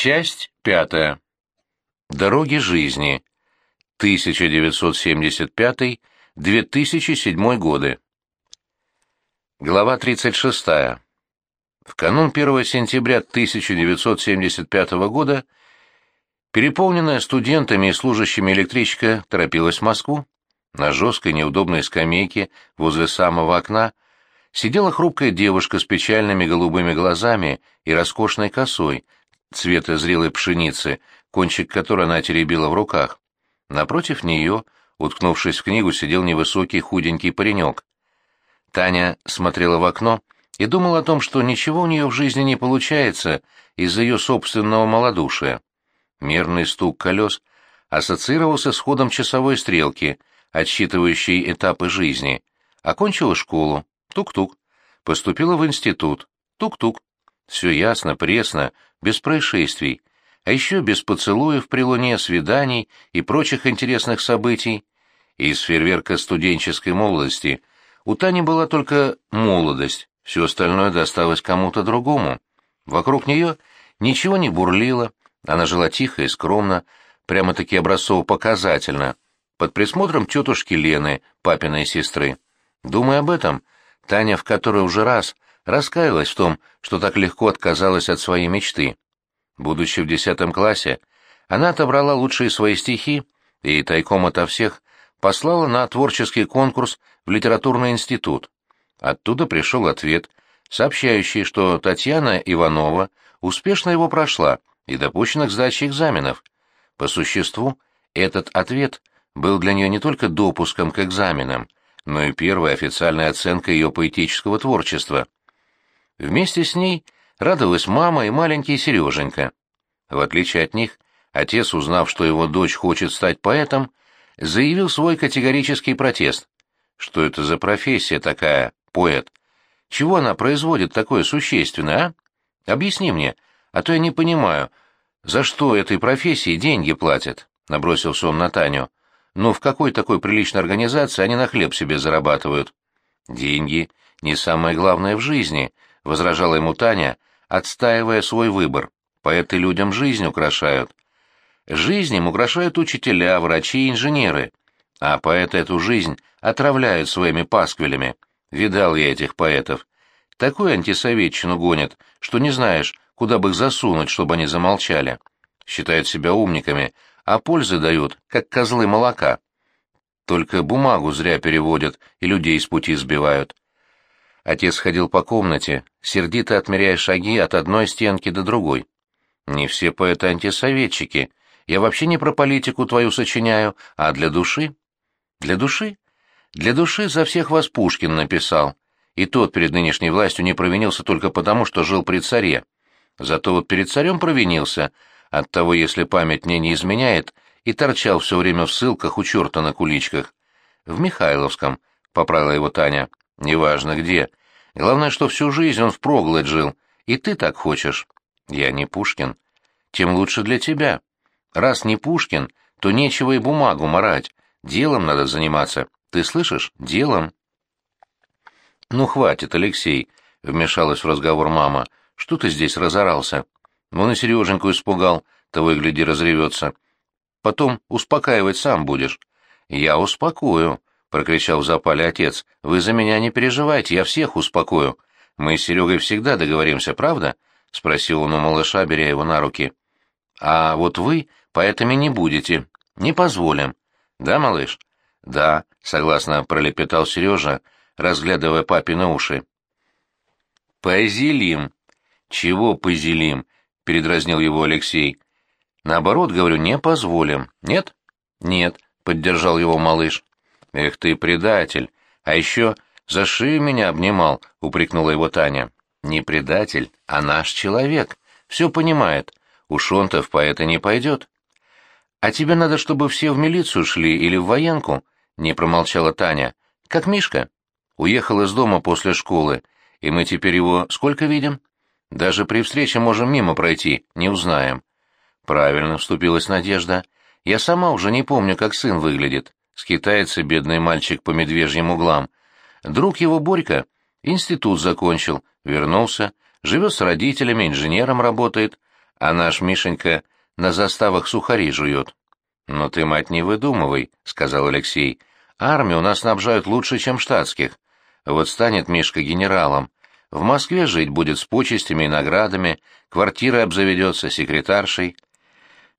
Часть пятая. Дороги жизни. 1975-2007 годы. Глава 36. В канун 1 сентября 1975 года переполненная студентами и служащими электричка торопилась в Москву. На жесткой неудобной скамейке возле самого окна сидела хрупкая девушка с печальными голубыми глазами и роскошной косой, цвета зрелой пшеницы, кончик которой она теребила в руках. Напротив нее, уткнувшись в книгу, сидел невысокий худенький паренек. Таня смотрела в окно и думала о том, что ничего у нее в жизни не получается из-за ее собственного малодушия. Мерный стук колес ассоциировался с ходом часовой стрелки, отсчитывающей этапы жизни. Окончила школу. Тук-тук. Поступила в институт. Тук-тук. Все ясно, пресно, без происшествий. А еще без поцелуев при луне, свиданий и прочих интересных событий. Из фейерверка студенческой молодости у Тани была только молодость, все остальное досталось кому-то другому. Вокруг нее ничего не бурлило, она жила тихо и скромно, прямо-таки образцово-показательно, под присмотром тетушки Лены, папиной сестры. Думая об этом, Таня в который уже раз раскаялась в том, что так легко отказалась от своей мечты. Будучи в десятом классе, она отобрала лучшие свои стихи и тайком ото всех послала на творческий конкурс в литературный институт. Оттуда пришел ответ, сообщающий, что Татьяна Иванова успешно его прошла и допущена к сдаче экзаменов. По существу, этот ответ был для нее не только допуском к экзаменам, но и первой официальной оценкой ее поэтического творчества. Вместе с ней радовалась мама и маленький Сереженька. В отличие от них, отец, узнав, что его дочь хочет стать поэтом, заявил свой категорический протест. Что это за профессия такая, поэт? Чего она производит такое существенное, а? Объясни мне, а то я не понимаю, за что этой профессии деньги платят, — набросился он на Таню. Ну, в какой такой приличной организации они на хлеб себе зарабатывают? Деньги — не самое главное в жизни, — возражала ему Таня, отстаивая свой выбор. Поэты людям жизнь украшают. Жизнь им украшают учителя, врачи инженеры, а поэты эту жизнь отравляют своими пасквилями. Видал я этих поэтов. Такую антисоветчину гонят, что не знаешь, куда бы их засунуть, чтобы они замолчали. Считают себя умниками, а пользы дают, как козлы молока. Только бумагу зря переводят и людей с пути сбивают. Отец ходил по комнате, сердито отмеряя шаги от одной стенки до другой. Не все поэты антисоветчики, я вообще не про политику твою сочиняю, а для души. Для души? Для души за всех вас Пушкин написал. И тот перед нынешней властью не провинился только потому, что жил при царе. Зато вот перед царем провинился, оттого, если память мне не изменяет, и торчал все время в ссылках у черта на куличках. В Михайловском, — поправила его Таня, — неважно где. Главное, что всю жизнь он впроголодь жил, и ты так хочешь. Я не Пушкин. Тем лучше для тебя. Раз не Пушкин, то нечего и бумагу марать. Делом надо заниматься. Ты слышишь? Делом. Ну, хватит, Алексей, — вмешалась в разговор мама. Что ты здесь разорался? Вон и Сереженьку испугал, того и гляди разревется. Потом успокаивать сам будешь. Я успокою, — прокричал в запале отец. Вы за меня не переживайте, я всех успокою. Мы с Серегой всегда договоримся, правда? — спросил он у малыша, беря его на руки. А вот вы поэтами не будете. Не позволим. Да, малыш? Да, согласно пролепетал Сережа, разглядывая папины уши. Позелим. Чего позелим? передразнил его Алексей. Наоборот, говорю, не позволим. Нет? Нет, поддержал его малыш. Эх ты, предатель. А еще за шею меня обнимал, упрекнула его Таня. Не предатель, а наш человек. Все понимает. Уж он-то в поэта не пойдет. А тебе надо, чтобы все в милицию шли или в военку, не промолчала Таня. Как Мишка. Уехал из дома после школы, и мы теперь его сколько видим? Даже при встрече можем мимо пройти, не узнаем. Правильно, вступилась Надежда. Я сама уже не помню, как сын выглядит. Скитается бедный мальчик по медвежьим углам. Друг его Борька институт закончил, вернулся, живет с родителями, инженером работает, а наш Мишенька на заставах сухари жует. «Но ты, мать, не выдумывай», — сказал Алексей. «Армию у нас снабжают лучше, чем штатских. Вот станет Мишка генералом. В Москве жить будет с почестями и наградами, квартирой обзаведется, секретаршей».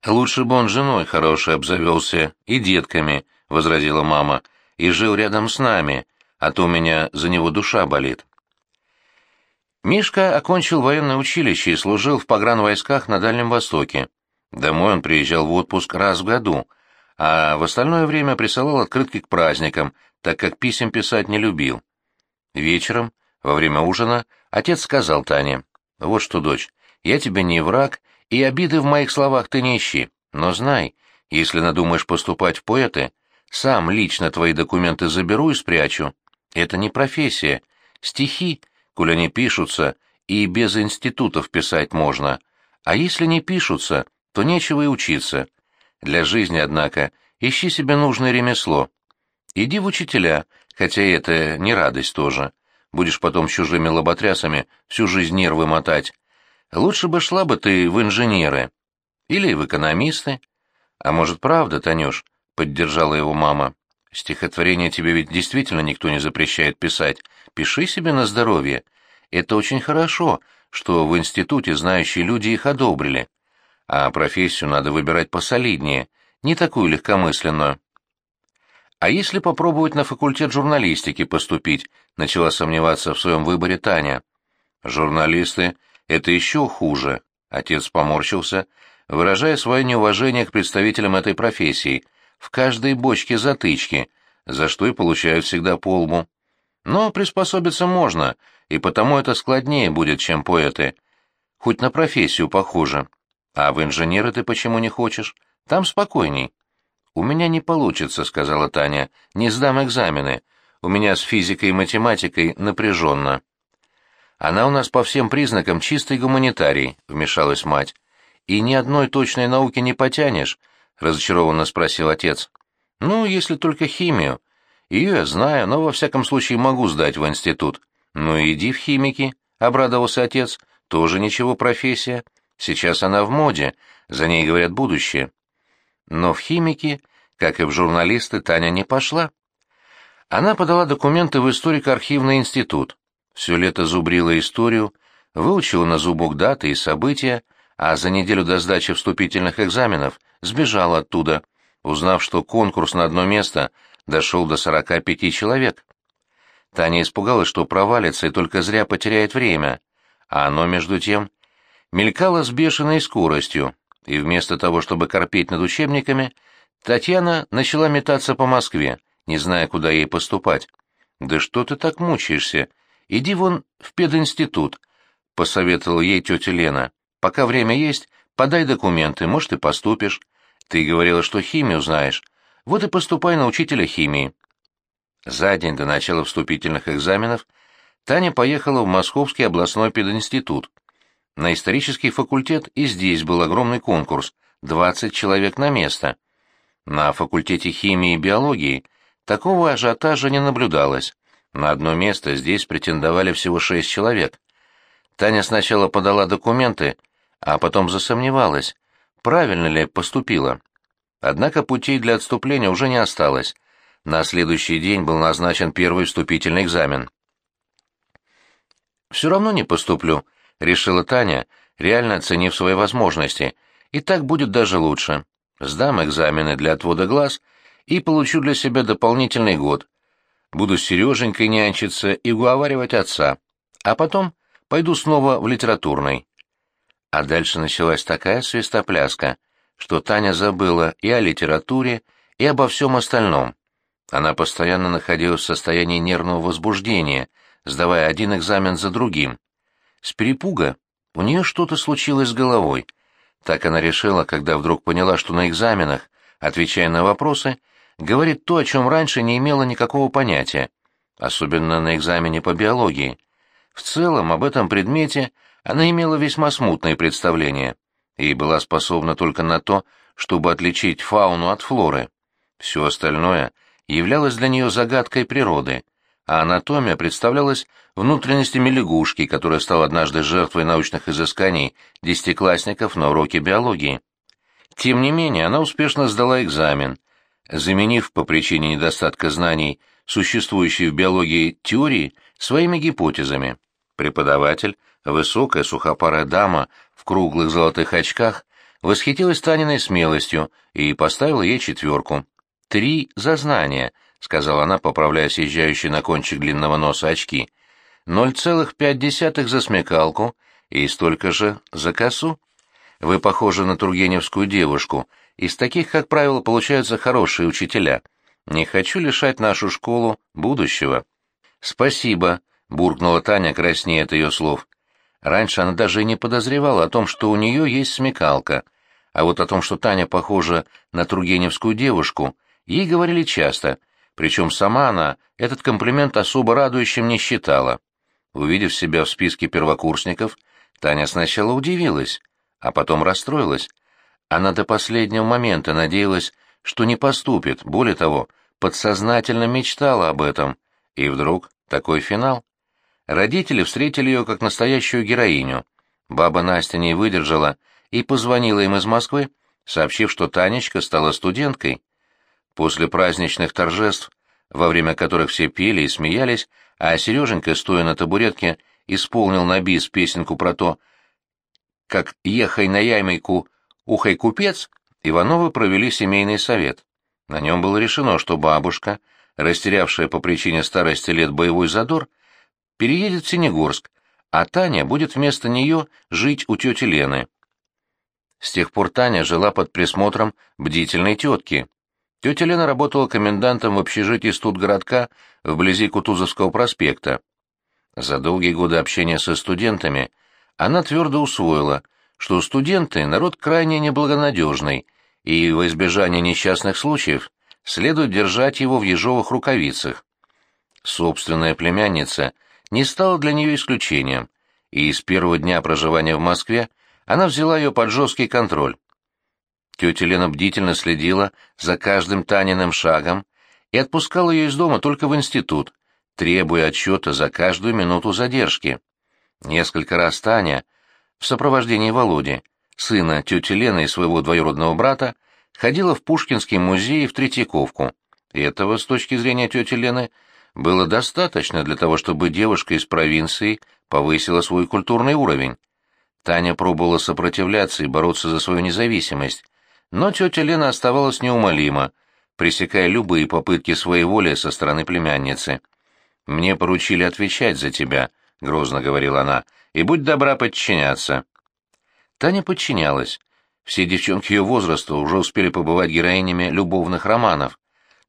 «Лучше бы он женой хорошей обзавелся и детками», — возразила мама, — «и жил рядом с нами, а то у меня за него душа болит». Мишка окончил военное училище и служил в погранвойсках на Дальнем Востоке. Домой он приезжал в отпуск раз в году, а в остальное время присылал открытки к праздникам, так как писем писать не любил. Вечером, во время ужина, отец сказал Тане, «Вот что, дочь, я тебе не враг, и обиды в моих словах ты не ищи, но знай, если надумаешь поступать в поэты, сам лично твои документы заберу и спрячу. Это не профессия. Стихи, коли они пишутся, и без институтов писать можно. А если не пишутся, то нечего и учиться. Для жизни, однако, ищи себе нужное ремесло. Иди в учителя, хотя это не радость тоже. Будешь потом чужими лоботрясами всю жизнь нервы мотать. Лучше бы шла бы ты в инженеры. Или в экономисты. А может, правда, Танюш, — поддержала его мама. Стихотворение тебе ведь действительно никто не запрещает писать. Пиши себе на здоровье. Это очень хорошо, что в институте знающие люди их одобрили. А профессию надо выбирать посолиднее, не такую легкомысленную. А если попробовать на факультет журналистики поступить, начала сомневаться в своем выборе Таня. Журналисты — это еще хуже, отец поморщился, выражая свое неуважение к представителям этой профессии, в каждой бочке затычки, за что и получают всегда по лбу. Но приспособиться можно, и потому это складнее будет, чем поэты. Хоть на профессию похоже. А в инженеры ты почему не хочешь? Там спокойней. У меня не получится, сказала Таня. Не сдам экзамены. У меня с физикой и математикой напряженно. Она у нас по всем признакам чистый гуманитарий, вмешалась мать. И ни одной точной науки не потянешь, разочарованно спросил отец. Ну, если только химию. Ее я знаю, но во всяком случае могу сдать в институт. Ну иди в химики, обрадовался отец. Тоже ничего профессия. Сейчас она в моде, за ней говорят будущее. Но в химики, как и в журналисты, Таня не пошла. Она подала документы в историко-архивный институт. Все лето зубрила историю, выучила на зубок даты и события, а за неделю до сдачи вступительных экзаменов сбежала оттуда, узнав, что конкурс на одно место дошел до 45 человек. Таня испугалась, что провалится и только зря потеряет время, а оно, между тем, мелькало с бешеной скоростью, и вместо того, чтобы корпеть над учебниками, Татьяна начала метаться по Москве, не зная, куда ей поступать. «Да что ты так мучаешься? Иди вон в пединститут», — посоветовала ей тетя Лена. «Пока время есть, подай документы, может, и поступишь. Ты говорила, что химию знаешь. Вот и поступай на учителя химии». За день до начала вступительных экзаменов Таня поехала в Московский областной пединститут. На исторический факультет и здесь был огромный конкурс — 20 человек на место. На факультете химии и биологии такого ажиотажа не наблюдалось. На одно место здесь претендовали всего 6 человек. Таня сначала подала документы, а потом засомневалась, правильно ли поступила. Однако путей для отступления уже не осталось. На следующий день был назначен первый вступительный экзамен. «Все равно не поступлю», — решила Таня, реально оценив свои возможности. «И так будет даже лучше. Сдам экзамены для отвода глаз и получу для себя дополнительный год. Буду с Сереженькой нянчиться и уговаривать отца. А потом пойду снова в литературный». А дальше началась такая свистопляска, что Таня забыла и о литературе, и обо всем остальном. Она постоянно находилась в состоянии нервного возбуждения, сдавая один экзамен за другим. С перепуга у нее что-то случилось с головой. Так она решила, когда вдруг поняла, что на экзаменах, отвечая на вопросы, говорит то, о чем раньше не имела никакого понятия, особенно на экзамене по биологии. В целом, об этом предмете она имела весьма смутное представление и была способна только на то, чтобы отличить фауну от флоры. Все остальное являлось для нее загадкой природы, а анатомия представлялась внутренностями лягушки, которая стала однажды жертвой научных изысканий десятиклассников на уроке биологии. Тем не менее, она успешно сдала экзамен, заменив по причине недостатка знаний существующие в биологии теории своими гипотезами. Преподаватель, высокая сухопарая дама в круглых золотых очках, восхитилась Таниной смелостью и поставила ей четверку. «Три за знания», — сказала она, поправляя съезжающие на кончик длинного носа очки. «Ноль целых пять десятых за смекалку и столько же за косу. Вы похожи на тургеневскую девушку. Из таких, как правило, получаются хорошие учителя. Не хочу лишать нашу школу будущего». «Спасибо», — буркнула Таня, краснея от ее слов. Раньше она даже и не подозревала о том, что у нее есть смекалка, а вот о том, что Таня похожа на тургеневскую девушку, ей говорили часто, причем сама она этот комплимент особо радующим не считала. Увидев себя в списке первокурсников, Таня сначала удивилась, а потом расстроилась. Она до последнего момента надеялась, что не поступит, более того, подсознательно мечтала об этом. И вдруг такой финал. Родители встретили ее как настоящую героиню. Баба Настя не выдержала и позвонила им из Москвы, сообщив, что Танечка стала студенткой. После праздничных торжеств, во время которых все пели и смеялись, а Сереженька, стоя на табуретке, исполнил на бис песенку про то, как «ехай на яймайку, ухай купец», Ивановы провели семейный совет. На нем было решено, что бабушка, растерявшая по причине старости лет боевой задор, переедет в Синегорск, а Таня будет вместо нее жить у тети Лены. С тех пор Таня жила под присмотром бдительной тетки. Тетя Лена работала комендантом в общежитии студгородка вблизи Кутузовского проспекта. За долгие годы общения со студентами она твердо усвоила, что студенты — народ крайне неблагонадежный, и во избежание несчастных случаев следует держать его в ежовых рукавицах. Собственная племянница — не стало для нее исключением, и с первого дня проживания в Москве она взяла ее под жесткий контроль. Тетя Лена бдительно следила за каждым Таниным шагом и отпускала ее из дома только в институт, требуя отчета за каждую минуту задержки. Несколько раз Таня, в сопровождении Володи, сына тети Лены и своего двоюродного брата, ходила в Пушкинский музей в Третьяковку. Этого, с точки зрения тети Лены, было достаточно для того, чтобы девушка из провинции повысила свой культурный уровень. Таня пробовала сопротивляться и бороться за свою независимость, но тетя Лена оставалась неумолима, пресекая любые попытки своей воли со стороны племянницы. «Мне поручили отвечать за тебя», — грозно говорила она, — «и будь добра подчиняться». Таня подчинялась. Все девчонки ее возраста уже успели побывать героинями любовных романов.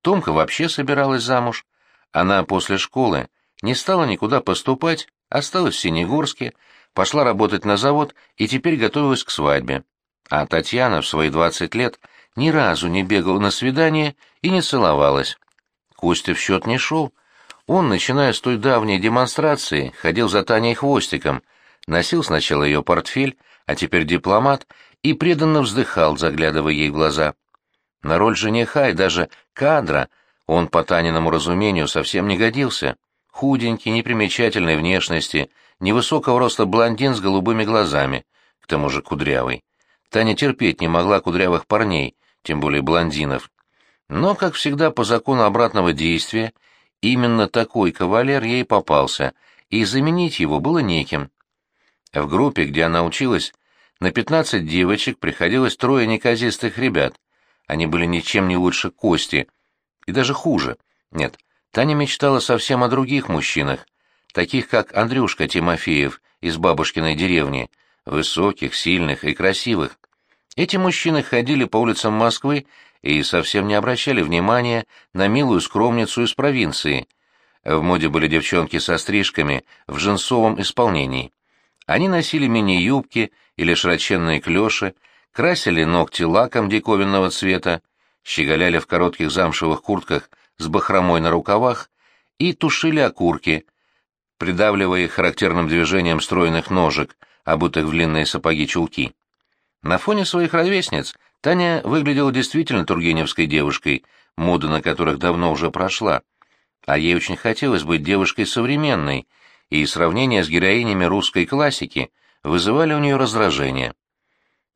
Томка вообще собиралась замуж. Она после школы не стала никуда поступать, осталась в Синегорске, пошла работать на завод и теперь готовилась к свадьбе. А Татьяна в свои двадцать лет ни разу не бегала на свидание и не целовалась. Костя в счет не шел. Он, начиная с той давней демонстрации, ходил за Таней хвостиком, носил сначала ее портфель, а теперь дипломат, и преданно вздыхал, заглядывая ей в глаза. На роль жениха и даже кадра — он, по Таниному разумению, совсем не годился. Худенький, непримечательной внешности, невысокого роста блондин с голубыми глазами, к тому же кудрявый. Таня терпеть не могла кудрявых парней, тем более блондинов. Но, как всегда, по закону обратного действия, именно такой кавалер ей попался, и заменить его было неким. В группе, где она училась, на пятнадцать девочек приходилось трое неказистых ребят. Они были ничем не лучше Кости — и даже хуже. Нет, Таня мечтала совсем о других мужчинах, таких как Андрюшка Тимофеев из бабушкиной деревни, высоких, сильных и красивых. Эти мужчины ходили по улицам Москвы и совсем не обращали внимания на милую скромницу из провинции. В моде были девчонки со стрижками в женсовом исполнении. Они носили мини-юбки или широченные клёши, красили ногти лаком диковинного цвета, щеголяли в коротких замшевых куртках с бахромой на рукавах и тушили окурки, придавливая их характерным движением стройных ножек, обутых в длинные сапоги-чулки. На фоне своих ровесниц Таня выглядела действительно тургеневской девушкой, мода на которых давно уже прошла. а ей очень хотелось быть девушкой современной, и сравнения с героинями русской классики вызывали у нее раздражение.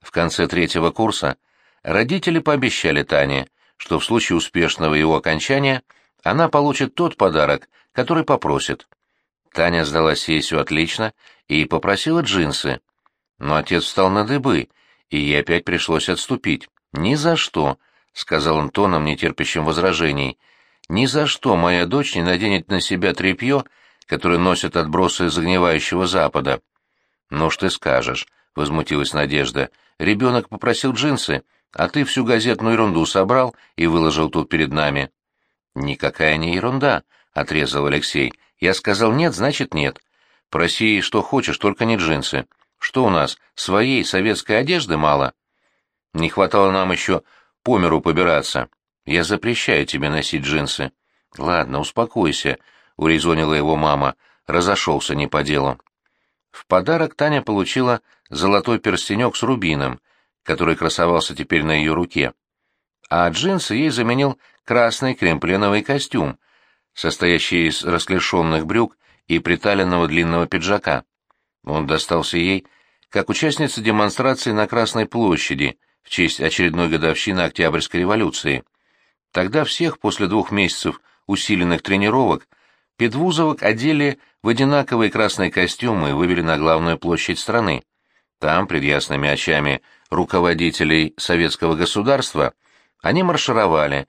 В конце третьего курса родители пообещали Тане, что в случае успешного его окончания она получит тот подарок, который попросит. Таня сдала сессию отлично и попросила джинсы. Но отец встал на дыбы, и ей опять пришлось отступить. «Ни за что», — сказал он тоном, нетерпящим возражений, — «ни за что моя дочь не наденет на себя тряпье, которое носят отбросы загнивающего Запада». «Ну ж ты скажешь», — возмутилась Надежда, — «ребенок попросил джинсы, а ты всю газетную ерунду собрал и выложил тут перед нами». «Никакая не ерунда», — отрезал Алексей. «Я сказал нет, значит нет. Проси, что хочешь, только не джинсы. Что у нас, своей советской одежды мало? Не хватало нам еще по миру побираться. Я запрещаю тебе носить джинсы». «Ладно, успокойся», — урезонила его мама. Разошелся не по делу. В подарок Таня получила золотой перстенек с рубином, который красовался теперь на ее руке. А джинсы ей заменил красный кремпленовый костюм, состоящий из расклешенных брюк и приталенного длинного пиджака. Он достался ей как участница демонстрации на Красной площади в честь очередной годовщины Октябрьской революции. Тогда всех после двух месяцев усиленных тренировок педвузовок одели в одинаковые красные костюмы и вывели на главную площадь страны. Там, пред ясными очами руководителей советского государства, они маршировали,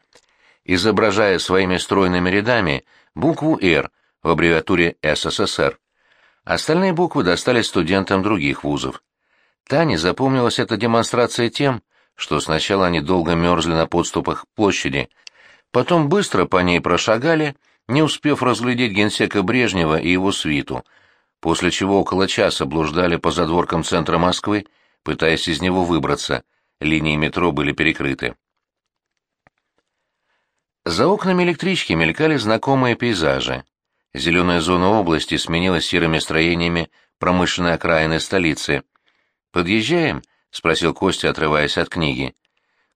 изображая своими стройными рядами букву «Р» в аббревиатуре СССР. Остальные буквы достались студентам других вузов. Тане запомнилась эта демонстрация тем, что сначала они долго мерзли на подступах к площади, потом быстро по ней прошагали, не успев разглядеть генсека Брежнева и его свиту, после чего около часа блуждали по задворкам центра Москвы, пытаясь из него выбраться, линии метро были перекрыты. За окнами электрички мелькали знакомые пейзажи. Зеленая зона области сменилась серыми строениями промышленной окраины столицы. «Подъезжаем?» — спросил Костя, отрываясь от книги.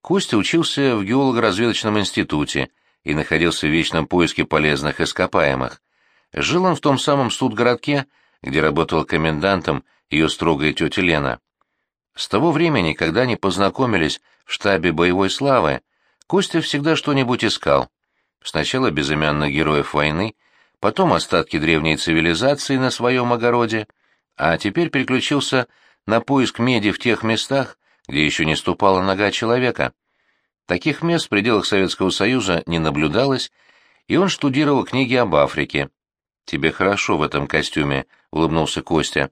Костя учился в геолого-разведочном институте и находился в вечном поиске полезных ископаемых. Жил он в том самом студгородке, где работал комендантом ее строгая тетя Лена. С того времени, когда они познакомились в штабе боевой славы, Костя всегда что-нибудь искал. Сначала безымянных героев войны, потом остатки древней цивилизации на своем огороде, а теперь переключился на поиск меди в тех местах, где еще не ступала нога человека. Таких мест в пределах Советского Союза не наблюдалось, и он штудировал книги об Африке. «Тебе хорошо в этом костюме», — улыбнулся Костя.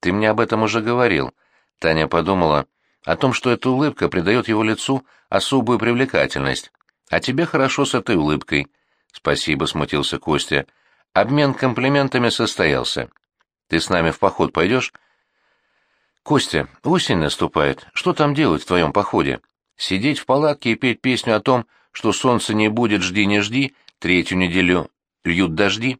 «Ты мне об этом уже говорил». Таня подумала, о том, что эта улыбка придает его лицу особую привлекательность. А тебе хорошо с этой улыбкой. Спасибо, смутился Костя. Обмен комплиментами состоялся. Ты с нами в поход пойдешь? Костя, осень наступает. Что там делать в твоем походе? Сидеть в палатке и петь песню о том, что солнце не будет, жди не жди, третью неделю льют дожди?